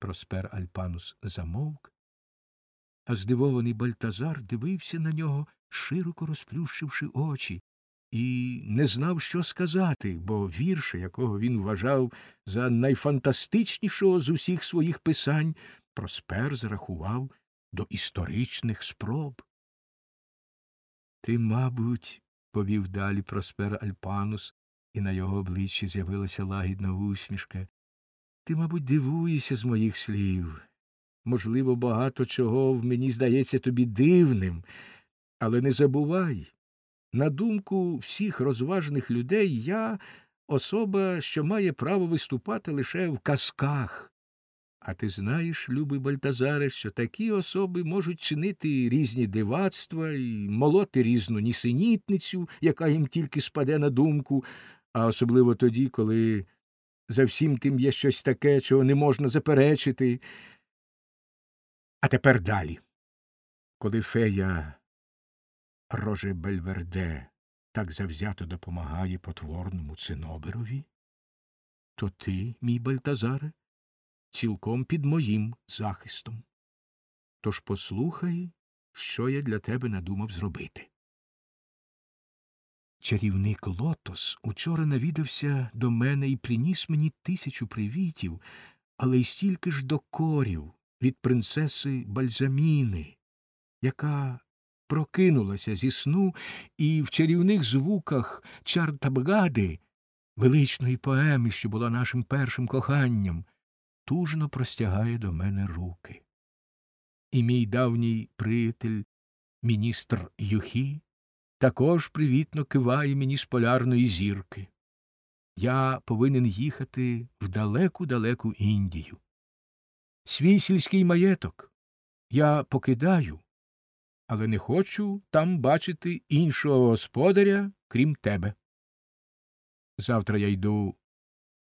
Проспер Альпанус замовк, а здивований Бальтазар дивився на нього, широко розплющивши очі, і не знав, що сказати, бо вірша, якого він вважав за найфантастичнішого з усіх своїх писань, Проспер зарахував до історичних спроб. Ти, мабуть, повів далі Проспер Альпанус, і на його обличчі з'явилася лагідна усмішка. Ти, мабуть, дивуєшся з моїх слів. Можливо, багато чого в мені здається тобі дивним, але не забувай. На думку всіх розважних людей, я особа, що має право виступати лише в казках. А ти знаєш, любий Бальтазаре, що такі особи можуть чинити різні дивацтва і молоти різну нісенітницю, яка їм тільки спаде на думку, а особливо тоді, коли за всім тим є щось таке, чого не можна заперечити. А тепер далі. Коли фея Роже Бельверде так завзято допомагає потворному циноберові, то ти, мій Бальтазаре, цілком під моїм захистом. Тож послухай, що я для тебе надумав зробити. Чарівник Лотос учора навідався до мене і приніс мені тисячу привітів, але й стільки ж докорів від принцеси Бальзаміни, яка прокинулася зі сну і в чарівних звуках Чартабгади, величної поеми, що була нашим першим коханням, тужно простягає до мене руки. І мій давній приятель, міністр Юхі, також привітно киває мені з полярної зірки. Я повинен їхати в далеку далеку Індію. Свій сільський маєток я покидаю, але не хочу там бачити іншого господаря, крім тебе. Завтра я йду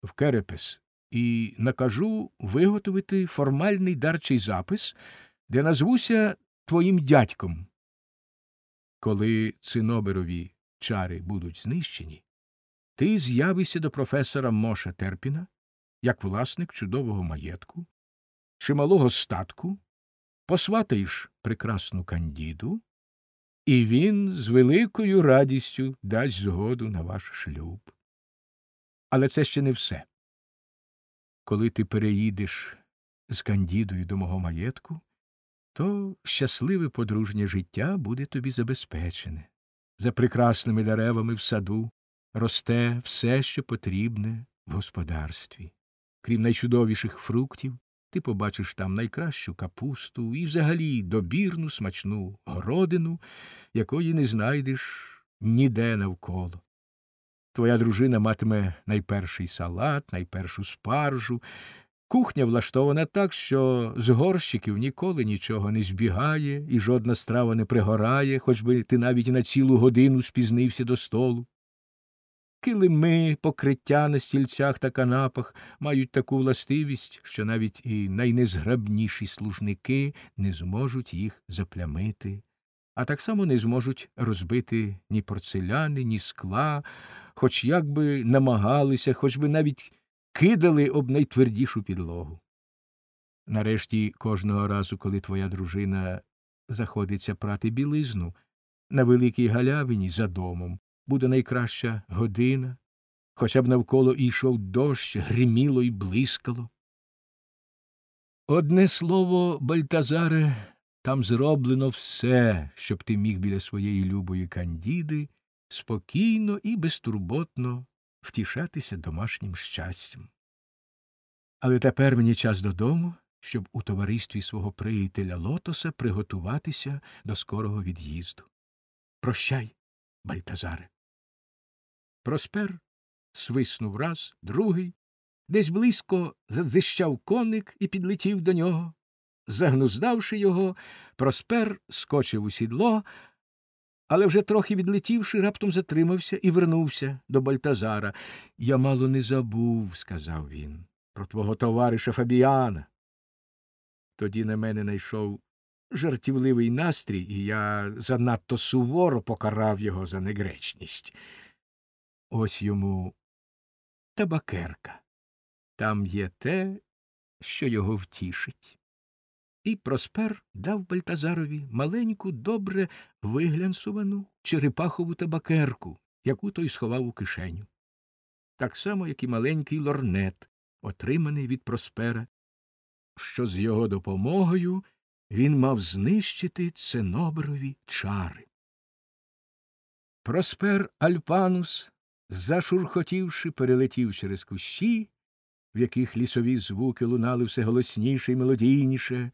в Керепес і накажу виготовити формальний дарчий запис, де назвуся твоїм дядьком. Коли циноберові чари будуть знищені, ти з'явишся до професора Моша Терпіна як власник чудового маєтку, чималого статку, посватаєш прекрасну кандіду, і він з великою радістю дасть згоду на ваш шлюб. Але це ще не все коли ти переїдеш з Кандідою до мого маєтку, то щасливе подружнє життя буде тобі забезпечене. За прекрасними деревами в саду росте все, що потрібне в господарстві. Крім найчудовіших фруктів, ти побачиш там найкращу капусту і взагалі добірну смачну городину, якої не знайдеш ніде навколо. Твоя дружина матиме найперший салат, найпершу спаржу. Кухня влаштована так, що з горщиків ніколи нічого не збігає і жодна страва не пригорає, хоч би ти навіть на цілу годину спізнився до столу. Килими, покриття на стільцях та канапах мають таку властивість, що навіть і найнезграбніші служники не зможуть їх заплямити, а так само не зможуть розбити ні порцеляни, ні скла, хоч як би намагалися, хоч би навіть кидали об найтвердішу підлогу. Нарешті кожного разу, коли твоя дружина заходиться прати білизну, на великій галявині за домом буде найкраща година, хоча б навколо йшов дощ, гриміло і блискало. Одне слово, Бальтазаре, там зроблено все, щоб ти міг біля своєї любої кандіди спокійно і безтурботно втішатися домашнім щастям. Але тепер мені час додому, щоб у товаристві свого приятеля Лотоса приготуватися до скорого від'їзду. Прощай, Бальтазаре. Проспер свиснув раз, другий, десь близько задзищав коник і підлетів до нього. Загнуздавши його, Проспер скочив у сідло, але вже трохи відлетівши, раптом затримався і вернувся до Бальтазара. Я мало не забув, сказав він, про твого товариша Фабіана. Тоді на мене найшов жартівливий настрій, і я занадто суворо покарав його за негречність. Ось йому табакерка. Там є те, що його втішить. І Проспер дав Бальтазарові маленьку, добре виглянсувану черепахову табакерку, яку той сховав у кишеню. Так само, як і маленький лорнет, отриманий від Проспера, що з його допомогою він мав знищити ценоброві чари. Проспер Альпанус, зашурхотівши, перелетів через кущі, в яких лісові звуки лунали все голосніше і мелодійніше.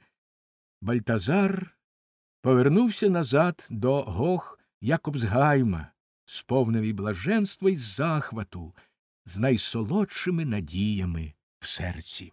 Бальтазар повернувся назад до гох Якобсгайма, сповнений блаженства й захвату, з найсолодшими надіями в серці.